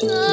Oh.